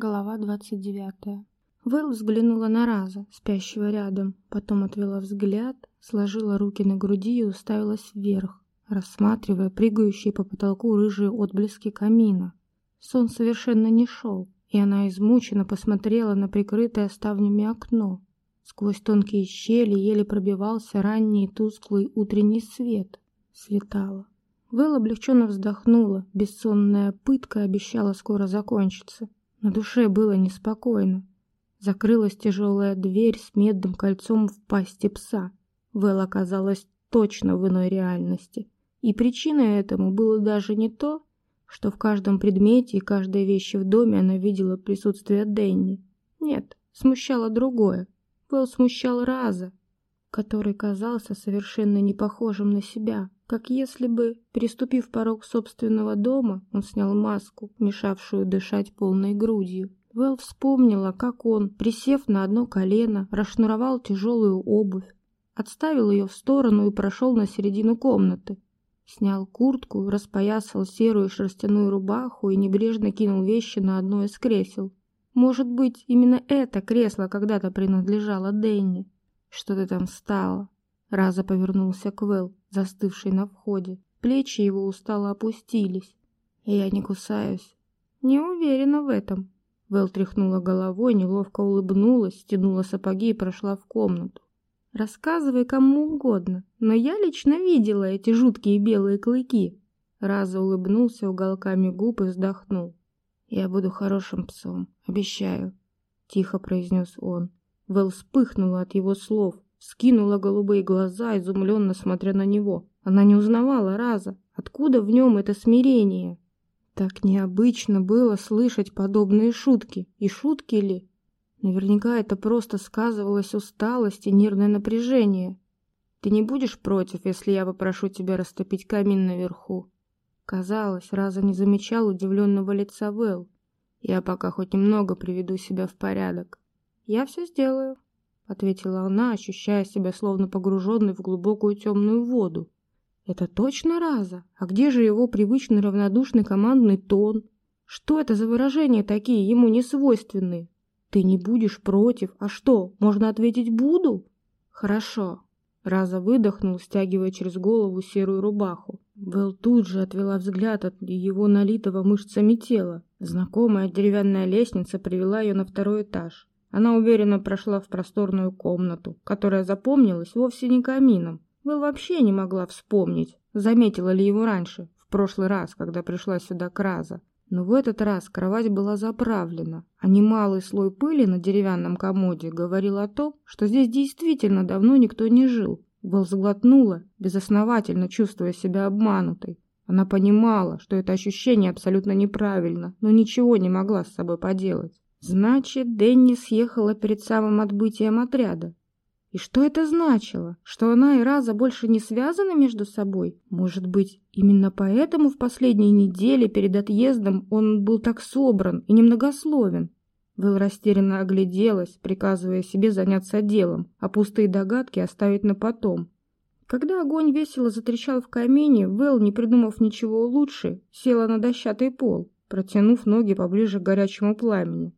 Глава двадцать девятая. Вэл взглянула на Раза, спящего рядом, потом отвела взгляд, сложила руки на груди и уставилась вверх, рассматривая прыгающие по потолку рыжие отблески камина. Сон совершенно не шел, и она измученно посмотрела на прикрытое ставнями окно. Сквозь тонкие щели еле пробивался ранний тусклый утренний свет. Светало. Вэл облегченно вздохнула, бессонная пытка обещала скоро закончиться. На душе было неспокойно. Закрылась тяжелая дверь с медным кольцом в пасти пса. Вэл оказалась точно в иной реальности. И причиной этому было даже не то, что в каждом предмете и каждой вещи в доме она видела присутствие Дэнни. Нет, смущало другое. Вэл смущал Раза, который казался совершенно не похожим на себя, как если бы, переступив порог собственного дома, он снял маску, мешавшую дышать полной грудью. Вэл вспомнила, как он, присев на одно колено, расшнуровал тяжелую обувь, отставил ее в сторону и прошел на середину комнаты. Снял куртку, распоясал серую шерстяную рубаху и небрежно кинул вещи на одно из кресел. Может быть, именно это кресло когда-то принадлежало Дэнни. Что ты там стало? Раза повернулся к Вэл, застывшей на входе. Плечи его устало опустились. Я не кусаюсь. Не уверена в этом. Вэл тряхнула головой, неловко улыбнулась, стянула сапоги и прошла в комнату. Рассказывай кому угодно, но я лично видела эти жуткие белые клыки. Раза улыбнулся уголками губ и вздохнул. Я буду хорошим псом, обещаю, тихо произнес он. Вэл вспыхнула от его слов, скинула голубые глаза, изумленно смотря на него. Она не узнавала Раза. Откуда в нем это смирение? Так необычно было слышать подобные шутки. И шутки ли? Наверняка это просто сказывалась усталость и нервное напряжение. Ты не будешь против, если я попрошу тебя растопить камин наверху? Казалось, Раза не замечал удивленного лица Вэл. Я пока хоть немного приведу себя в порядок. Я все сделаю ответила она, ощущая себя словно погруженной в глубокую темную воду. Это точно Раза? А где же его привычный равнодушный командный тон? Что это за выражения такие, ему не свойственные? Ты не будешь против, а что, можно ответить «буду»? Хорошо. Раза выдохнул, стягивая через голову серую рубаху. Вэл тут же отвела взгляд от его налитого мышцами тела. Знакомая деревянная лестница привела ее на второй этаж. Она уверенно прошла в просторную комнату, которая запомнилась вовсе не камином. Вэл вообще не могла вспомнить, заметила ли его раньше, в прошлый раз, когда пришла сюда Краза. Но в этот раз кровать была заправлена, а немалый слой пыли на деревянном комоде говорил о том, что здесь действительно давно никто не жил. Вэл сглотнула, безосновательно чувствуя себя обманутой. Она понимала, что это ощущение абсолютно неправильно, но ничего не могла с собой поделать. Значит, Дэнни съехала перед самым отбытием отряда. И что это значило? Что она и Раза больше не связаны между собой? Может быть, именно поэтому в последние недели перед отъездом он был так собран и немногословен? Вэл растерянно огляделась, приказывая себе заняться делом, а пустые догадки оставить на потом. Когда огонь весело затрещал в камине, Вэл, не придумав ничего лучше, села на дощатый пол, протянув ноги поближе к горячему пламени.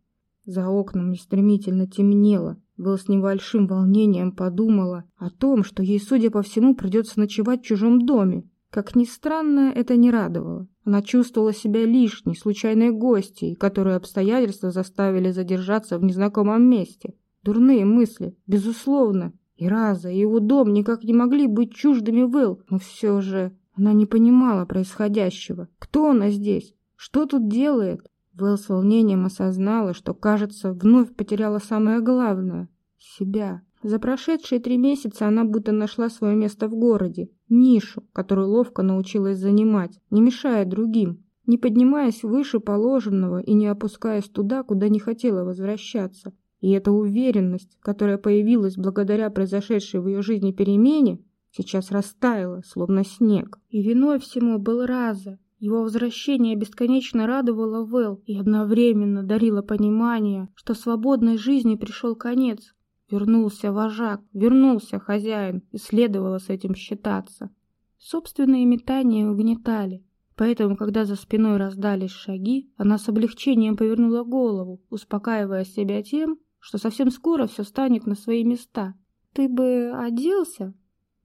За окнами стремительно темнело. Вэл с небольшим волнением подумала о том, что ей, судя по всему, придется ночевать в чужом доме. Как ни странно, это не радовало. Она чувствовала себя лишней, случайной гостьей, которую обстоятельства заставили задержаться в незнакомом месте. Дурные мысли, безусловно. И Раза, и его дом никак не могли быть чуждыми Вэл, но все же она не понимала происходящего. Кто она здесь? Что тут делает? Вэл с волнением осознала, что, кажется, вновь потеряла самое главное — себя. За прошедшие три месяца она будто нашла свое место в городе, нишу, которую ловко научилась занимать, не мешая другим, не поднимаясь выше положенного и не опускаясь туда, куда не хотела возвращаться. И эта уверенность, которая появилась благодаря произошедшей в ее жизни перемене, сейчас растаяла, словно снег. И виной всему был Раза, его возвращение бесконечно радовало Вэл и одновременно дарило понимание, что свободной жизни пришел конец. Вернулся вожак, вернулся хозяин, и следовало с этим считаться. Собственные метания угнетали. Поэтому, когда за спиной раздались шаги, она с облегчением повернула голову, успокаивая себя тем, что совсем скоро все станет на свои места. «Ты бы оделся?»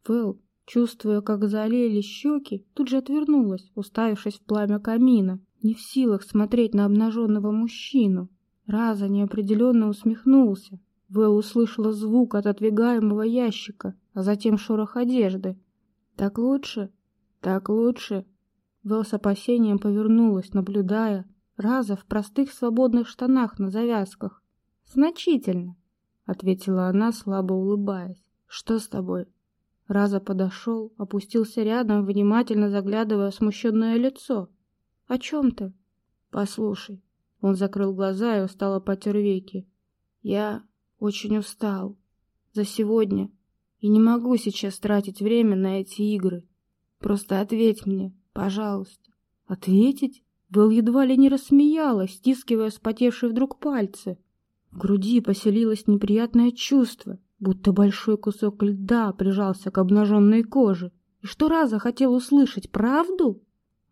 Вэл, чувствуя, как залили щеки, тут же отвернулась, уставившись в пламя камина, не в силах смотреть на обнаженного мужчину. Раза неопределенно усмехнулся. Вэл услышала звук от отодвигаемого ящика, а затем шорох одежды. «Так лучше? Так лучше?» Вэл с опасением повернулась, наблюдая Раза в простых свободных штанах на завязках. «Значительно», — ответила она, слабо улыбаясь. «Что с тобой?» Раза подошел, опустился рядом, внимательно заглядывая в смущенное лицо. «О чем ты?» «Послушай». Он закрыл глаза и устало потер веки. «Я очень устал. За сегодня. И не могу сейчас тратить время на эти игры. Просто ответь мне, пожалуйста». «Ответить?» Вэл едва ли не рассмеялась, стискивая вспотевшие вдруг пальцы. В груди поселилось неприятное чувство, будто большой кусок льда прижался к обнаженной коже. И что раза хотел услышать правду?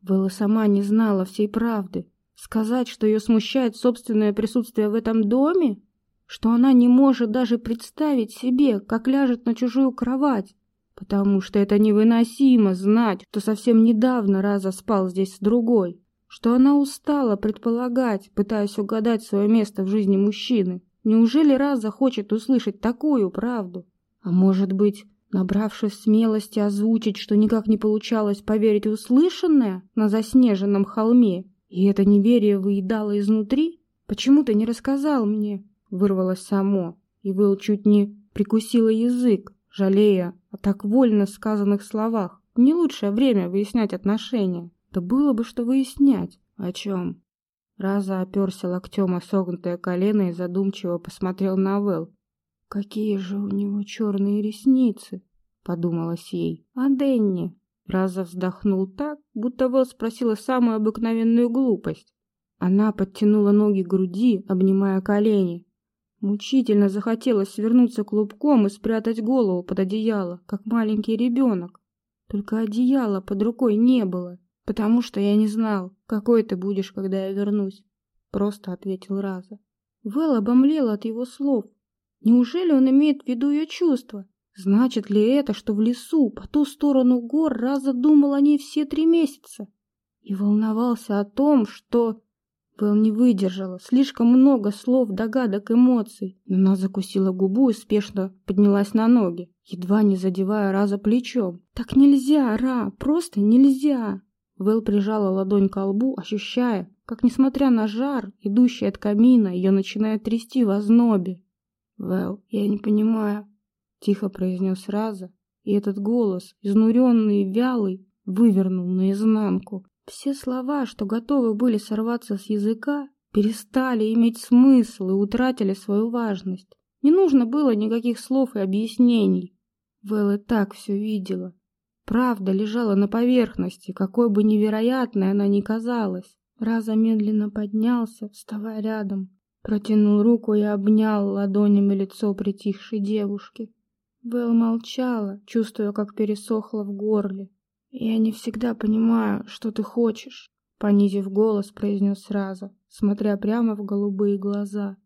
Вэлла сама не знала всей правды. Сказать, что ее смущает собственное присутствие в этом доме? Что она не может даже представить себе, как ляжет на чужую кровать? Потому что это невыносимо знать, что совсем недавно Раза спал здесь с другой. Что она устала предполагать, пытаясь угадать свое место в жизни мужчины. Неужели Раза хочет услышать такую правду? А может быть, набравшись смелости озвучить, что никак не получалось поверить услышанное на заснеженном холме, и это неверие выедало изнутри? Почему ты не рассказал мне? Вырвалось само, и Will чуть не прикусила язык, жалея о так вольно сказанных словах. Не лучшее время выяснять отношения. Да было бы что выяснять. О чем? Раза оперся локтем о согнутое колено и задумчиво посмотрел на Вэл. «Какие же у него черные ресницы!» — подумалось ей. «А Денни?» Раза вздохнул так, будто Вэл спросила самую обыкновенную глупость. Она подтянула ноги к груди, обнимая колени. Мучительно захотелось свернуться клубком и спрятать голову под одеяло, как маленький ребенок. Только одеяла под рукой не было. «Потому что я не знал, какой ты будешь, когда я вернусь», — просто ответил Раза. Вэл обомлел от его слов. Неужели он имеет в виду ее чувства? Значит ли это, что в лесу, по ту сторону гор, Раза думал о ней все три месяца? И волновался о том, что... Вэл не выдержала. Слишком много слов, догадок, эмоций. Она закусила губу и спешно поднялась на ноги, едва не задевая Раза плечом. «Так нельзя, Ра, просто нельзя!» Вэл прижала ладонь к лбу, ощущая, как, несмотря на жар, идущий от камина, ее начинает трясти в ознобе. «Вэл, я не понимаю», — тихо произнес Раза, и этот голос, изнуренный и вялый, вывернул наизнанку. Все слова, что готовы были сорваться с языка, перестали иметь смысл и утратили свою важность. Не нужно было никаких слов и объяснений. Вэл и так все видела. Правда лежала на поверхности, какой бы невероятной она ни казалась. Раза медленно поднялся, вставая рядом, протянул руку и обнял ладонями лицо притихшей девушки. Вэл молчала, чувствуя, как пересохло в горле. «Я не всегда понимаю, что ты хочешь», — понизив голос, произнес Раза, смотря прямо в голубые глаза.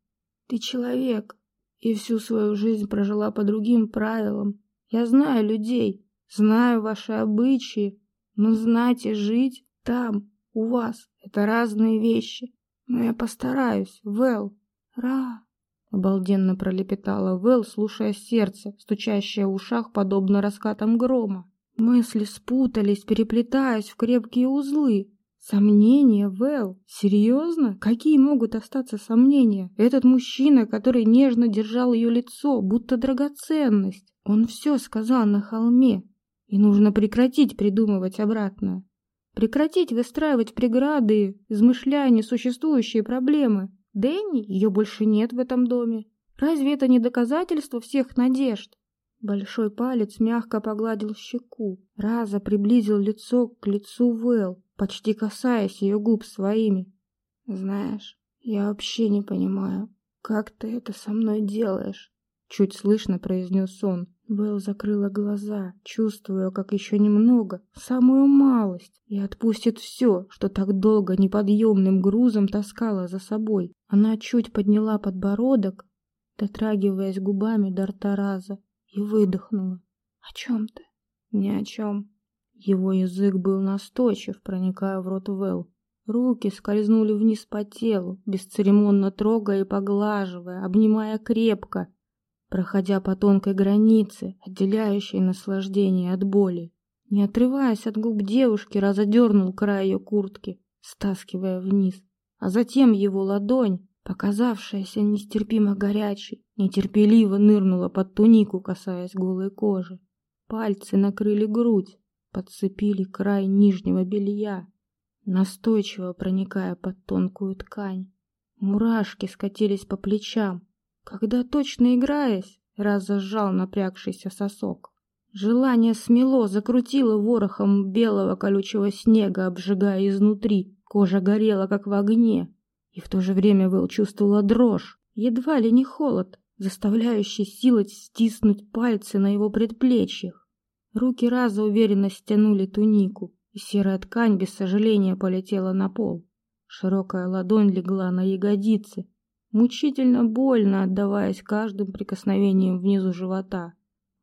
«Ты человек, и всю свою жизнь прожила по другим правилам. Я знаю людей, Знаю ваши обычаи, но знать и жить там, у вас, это разные вещи. Но я постараюсь, Вэл. Ра. Обалденно пролепетала Вэл, слушая сердце, стучащее в ушах, подобно раскатам грома. Мысли спутались, переплетаясь в крепкие узлы. Сомнения, Вэл? Серьезно? Какие могут остаться сомнения? Этот мужчина, который нежно держал ее лицо, будто драгоценность. Он все сказал на холме, и нужно прекратить придумывать обратное. Прекратить выстраивать преграды, измышляя несуществующие проблемы. Дэнни, ее больше нет в этом доме. Разве это не доказательство всех надежд? Большой палец мягко погладил щеку. Раза приблизил лицо к лицу Вэл, почти касаясь ее губ своими. «Знаешь, я вообще не понимаю, как ты это со мной делаешь?» Чуть слышно произнес он, Вэл закрыла глаза, чувствуя, как еще немного, самую малость, и отпустит все, что так долго неподъемным грузом таскала за собой. Она чуть подняла подбородок, дотрагиваясь губами до рта Раза, и выдохнула. «О чем ты?» «Ни о чем». Его язык был настойчив, проникая в рот Вэл. Руки скользнули вниз по телу, бесцеремонно трогая и поглаживая, обнимая крепко, проходя по тонкой границе, отделяющей наслаждение от боли. Не отрываясь от губ девушки, разодернул край ее куртки, стаскивая вниз, а затем его ладонь, показавшаяся нестерпимо горячей, нетерпеливо нырнула под тунику, касаясь голой кожи. Пальцы накрыли грудь, подцепили край нижнего белья, настойчиво проникая под тонкую ткань. Мурашки скатились по плечам, когда, точно играясь, раз зажал напрягшийся сосок. Желание смело закрутило ворохом белого колючего снега, обжигая изнутри. Кожа горела, как в огне. И в то же время Вэл чувствовала дрожь, едва ли не холод, заставляющий силой стиснуть пальцы на его предплечьях. Руки раза уверенно стянули тунику, и серая ткань без сожаления полетела на пол. Широкая ладонь легла на ягодицы, мучительно больно отдаваясь каждым прикосновением внизу живота.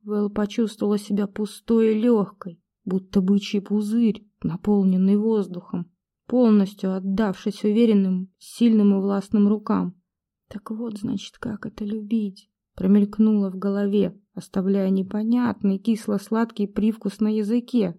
Вэл почувствовала себя пустой и легкой, будто бычий пузырь, наполненный воздухом, полностью отдавшись уверенным, сильным и властным рукам. Так вот, значит, как это любить, промелькнуло в голове, оставляя непонятный кисло-сладкий привкус на языке.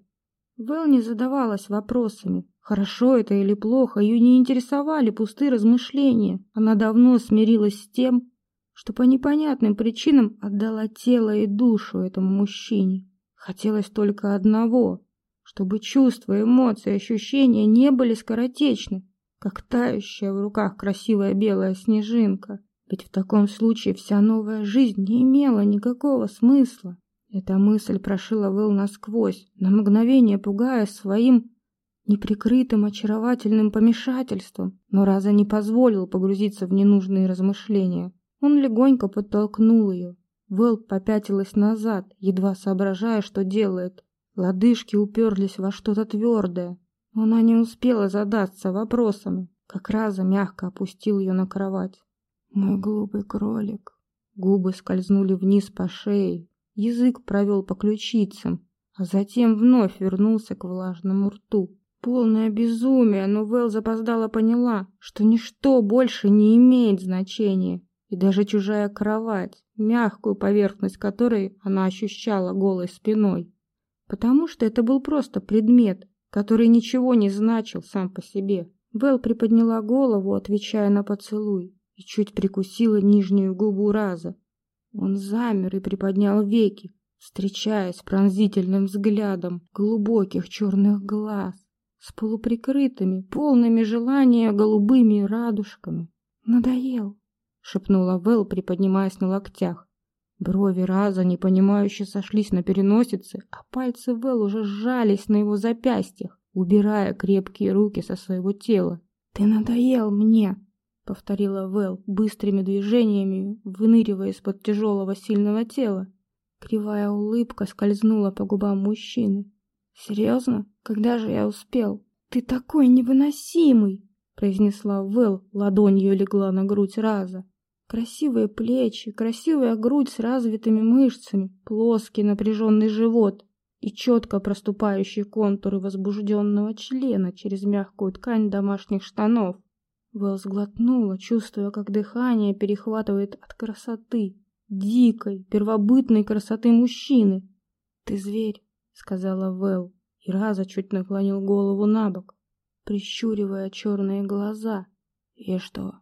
Вэл не задавалась вопросами, Хорошо это или плохо, ее не интересовали пустые размышления. Она давно смирилась с тем, что по непонятным причинам отдала тело и душу этому мужчине. Хотелось только одного, чтобы чувства, эмоции, ощущения не были скоротечны, как тающая в руках красивая белая снежинка. Ведь в таком случае вся новая жизнь не имела никакого смысла. Эта мысль прошила Вэл насквозь, на мгновение пугая своим неприкрытым очаровательным помешательством, но Раза не позволил погрузиться в ненужные размышления. Он легонько подтолкнул ее. Вэл попятилась назад, едва соображая, что делает. Лодыжки уперлись во что-то твердое. Она не успела задаться вопросами, как Раза мягко опустил ее на кровать. «Мой глупый кролик». Губы скользнули вниз по шее, язык провел по ключицам, а затем вновь вернулся к влажному рту. Полное безумие, но Вэл запоздала поняла, что ничто больше не имеет значения, и даже чужая кровать, мягкую поверхность которой она ощущала голой спиной. Потому что это был просто предмет, который ничего не значил сам по себе. Вэл приподняла голову, отвечая на поцелуй, и чуть прикусила нижнюю губу раза. Он замер и приподнял веки, встречаясь пронзительным взглядом глубоких черных глаз с полуприкрытыми, полными желания голубыми радужками. «Надоел», — шепнула Вэл, приподнимаясь на локтях. Брови Раза непонимающе сошлись на переносице, а пальцы Вэл уже сжались на его запястьях, убирая крепкие руки со своего тела. «Ты надоел мне», — повторила Вэл быстрыми движениями, выныривая из-под тяжелого сильного тела. Кривая улыбка скользнула по губам мужчины. «Серьезно? Когда же я успел?» «Ты такой невыносимый!» — произнесла Вэл, ладонью легла на грудь Раза. Красивые плечи, красивая грудь с развитыми мышцами, плоский напряженный живот и четко проступающие контуры возбужденного члена через мягкую ткань домашних штанов. Вэл сглотнула, чувствуя, как дыхание перехватывает от красоты, дикой, первобытной красоты мужчины. «Ты зверь», сказала Вэл, и Раза чуть наклонил голову на бок, прищуривая черные глаза. «И что?»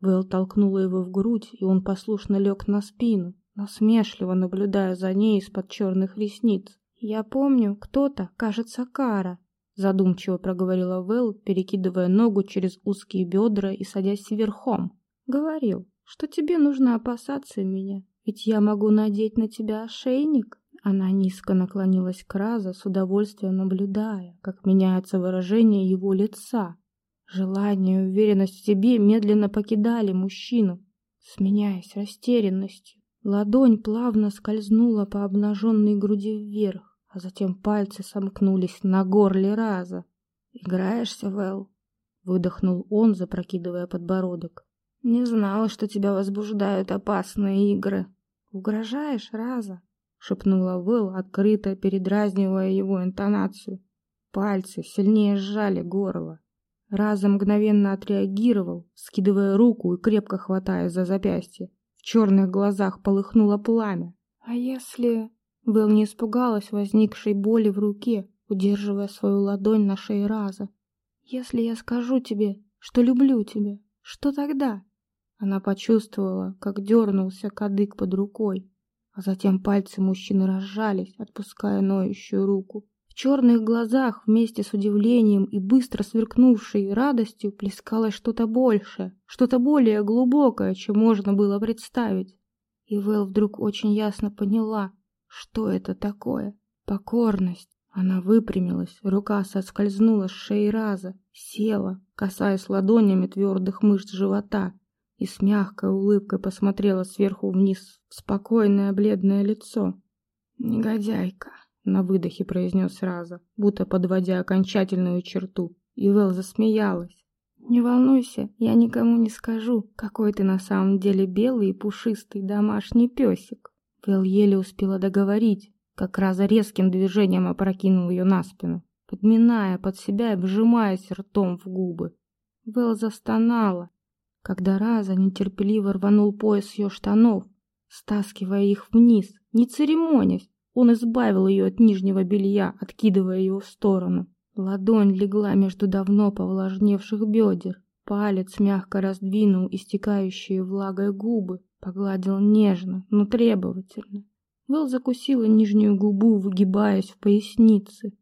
Вэл толкнула его в грудь, и он послушно лег на спину, насмешливо наблюдая за ней из-под черных ресниц. «Я помню, кто-то, кажется, Кара», — задумчиво проговорила Вэл, перекидывая ногу через узкие бедра и садясь верхом. «Говорил, что тебе нужно опасаться меня, ведь я могу надеть на тебя ошейник». Она низко наклонилась к Раза, с удовольствием наблюдая, как меняется выражение его лица. Желание и уверенность в себе медленно покидали мужчину, сменяясь растерянностью. Ладонь плавно скользнула по обнаженной груди вверх, а затем пальцы сомкнулись на горле раза. «Играешься, Вэл?» — выдохнул он, запрокидывая подбородок. «Не знала, что тебя возбуждают опасные игры. Угрожаешь, раза?» — шепнула Вэл, открыто передразнивая его интонацию. Пальцы сильнее сжали горло. Раза мгновенно отреагировал, скидывая руку и крепко хватая за запястье. В черных глазах полыхнуло пламя. А если... Вэл не испугалась возникшей боли в руке, удерживая свою ладонь на шее Раза. «Если я скажу тебе, что люблю тебя, что тогда?» Она почувствовала, как дернулся кадык под рукой, а затем пальцы мужчины разжались, отпуская ноющую руку. В черных глазах вместе с удивлением и быстро сверкнувшей радостью плескалось что-то большее, что-то более глубокое, чем можно было представить. И Вэл вдруг очень ясно поняла, что это такое. Покорность. Она выпрямилась, рука соскользнула с шеи раза, села, касаясь ладонями твердых мышц живота, и с мягкой улыбкой посмотрела сверху вниз в спокойное бледное лицо. «Негодяйка!» На выдохе произнес Раза, будто подводя окончательную черту. И Вэл засмеялась. «Не волнуйся, я никому не скажу, какой ты на самом деле белый и пушистый домашний песик». Вэл еле успела договорить, как Раза резким движением опрокинул ее на спину, подминая под себя и вжимаясь ртом в губы. Вэл застонала, когда Раза нетерпеливо рванул пояс ее штанов, стаскивая их вниз, не церемонясь, он избавил ее от нижнего белья, откидывая его в сторону. Ладонь легла между давно повлажневших бедер. Палец мягко раздвинул истекающие влагой губы, погладил нежно, но требовательно. Вэл закусила нижнюю губу, выгибаясь в пояснице.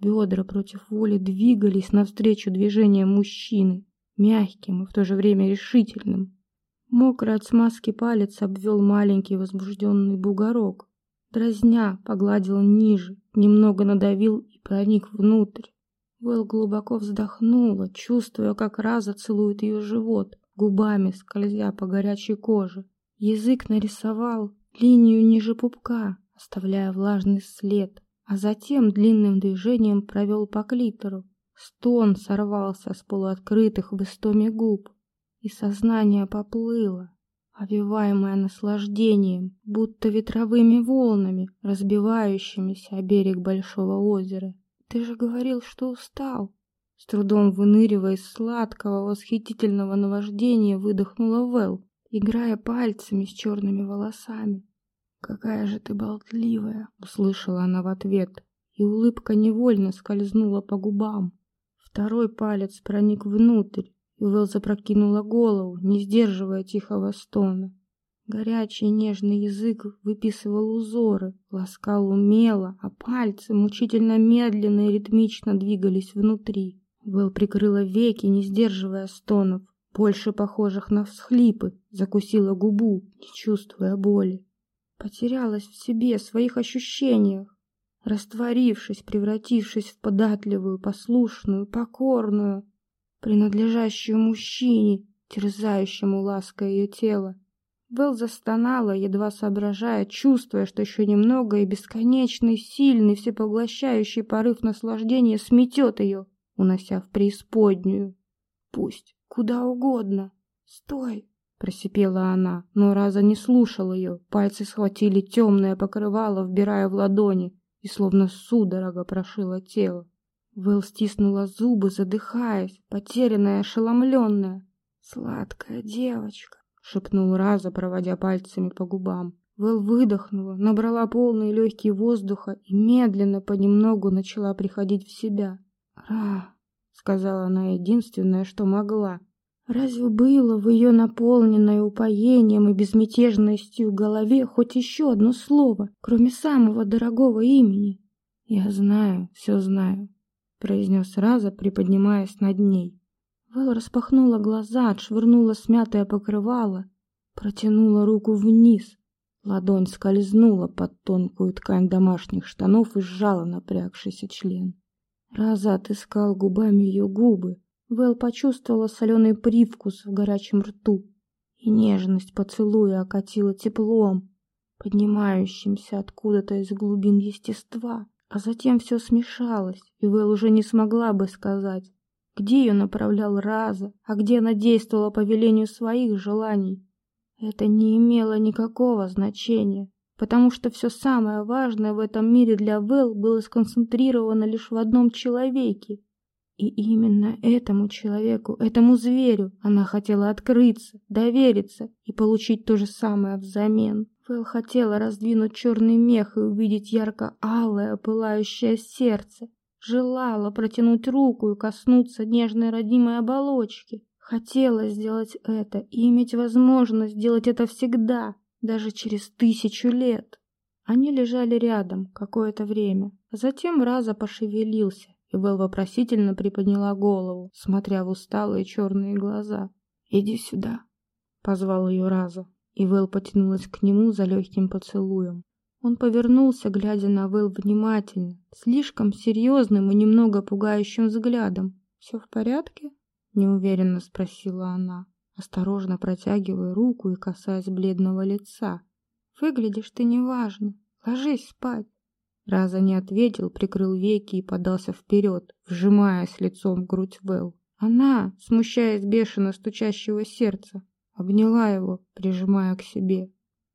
Бедра против воли двигались навстречу движениям мужчины, мягким и в то же время решительным. Мокрый от смазки палец обвел маленький возбужденный бугорок, Дразня, погладил ниже, немного надавил и проник внутрь. Вэл глубоко вздохнула, чувствуя, как Раза целует ее живот, губами скользя по горячей коже. Язык нарисовал линию ниже пупка, оставляя влажный след, а затем длинным движением провел по клитору. Стон сорвался с полуоткрытых в истоме губ, и сознание поплыло, овиваемая наслаждением, будто ветровыми волнами, разбивающимися о берег большого озера. «Ты же говорил, что устал!» С трудом выныривая из сладкого, восхитительного наваждения, выдохнула Вэл, играя пальцами с черными волосами. «Какая же ты болтливая!» — услышала она в ответ, и улыбка невольно скользнула по губам. Второй палец проник внутрь, и Вэл запрокинула голову, не сдерживая тихого стона. Горячий нежный язык выписывал узоры, ласкал умело, а пальцы мучительно медленно и ритмично двигались внутри. Вэл прикрыла веки, не сдерживая стонов, больше похожих на всхлипы, закусила губу, не чувствуя боли. Потерялась в себе, в своих ощущениях, растворившись, превратившись в податливую, послушную, покорную, принадлежащую мужчине, терзающему лаской ее тело. Вэл застонала, едва соображая, чувствуя, что еще немного, и бесконечный, сильный, всепоглощающий порыв наслаждения сметет ее, унося в преисподнюю. Пусть, куда угодно. Стой! Просипела она, но Раза не слушал ее. Пальцы схватили темное покрывало, вбирая в ладони, и словно судорога прошила тело. Вэл стиснула зубы, задыхаясь, потерянная, ошеломленная. «Сладкая девочка», — шепнул Раза, проводя пальцами по губам. Вэл выдохнула, набрала полные легкие воздуха и медленно понемногу начала приходить в себя. «Ра», — сказала она единственное, что могла. Разве было в ее наполненной упоением и безмятежностью голове хоть еще одно слово, кроме самого дорогого имени? «Я знаю, все знаю», произнес Раза, приподнимаясь над ней. Вэл распахнула глаза, отшвырнула смятое покрывало, протянула руку вниз. Ладонь скользнула под тонкую ткань домашних штанов и сжала напрягшийся член. Раза отыскал губами ее губы. Вэл почувствовала соленый привкус в горячем рту, и нежность поцелуя окатила теплом, поднимающимся откуда-то из глубин естества. А затем все смешалось, и Вэл уже не смогла бы сказать, где ее направлял Раза, а где она действовала по велению своих желаний. Это не имело никакого значения, потому что все самое важное в этом мире для Вэл было сконцентрировано лишь в одном человеке. И именно этому человеку, этому зверю, она хотела открыться, довериться и получить то же самое взамен. Вэл хотела раздвинуть черный мех и увидеть ярко-алое, пылающее сердце. Желала протянуть руку и коснуться нежной родимой оболочки. Хотела сделать это и иметь возможность сделать это всегда, даже через тысячу лет. Они лежали рядом какое-то время, а затем Раза пошевелился, и Вэл вопросительно приподняла голову, смотря в усталые черные глаза. «Иди сюда», — позвал ее Раза и Вэл потянулась к нему за легким поцелуем. Он повернулся, глядя на Вэл внимательно, слишком серьезным и немного пугающим взглядом. «Все в порядке?» — неуверенно спросила она, осторожно протягивая руку и касаясь бледного лица. «Выглядишь ты неважно. Ложись спать». Раза не ответил, прикрыл веки и подался вперед, вжимаясь лицом в грудь Вэл. Она, смущаясь бешено стучащего сердца, обняла его, прижимая к себе.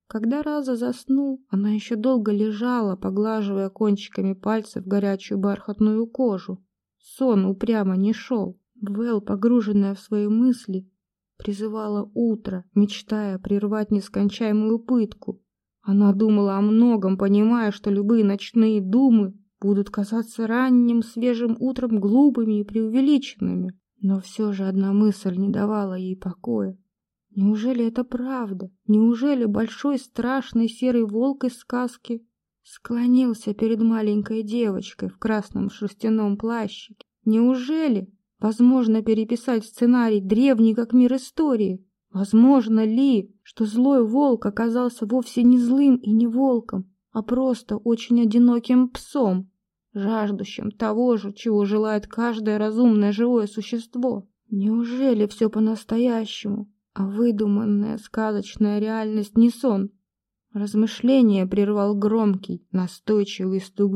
Когда Раза заснул, она еще долго лежала, поглаживая кончиками пальцев горячую бархатную кожу. Сон упрямо не шел. Вэл, погруженная в свои мысли, призывала утро, мечтая прервать нескончаемую пытку. Она думала о многом, понимая, что любые ночные думы будут казаться ранним свежим утром глупыми и преувеличенными. Но все же одна мысль не давала ей покоя. Неужели это правда? Неужели большой страшный серый волк из сказки склонился перед маленькой девочкой в красном шерстяном плащике? Неужели возможно переписать сценарий древний как мир истории? Возможно ли, что злой волк оказался вовсе не злым и не волком, а просто очень одиноким псом, жаждущим того же, чего желает каждое разумное живое существо? Неужели все по-настоящему? А выдуманная сказочная реальность не сон. Размышление прервал громкий, настойчивый стук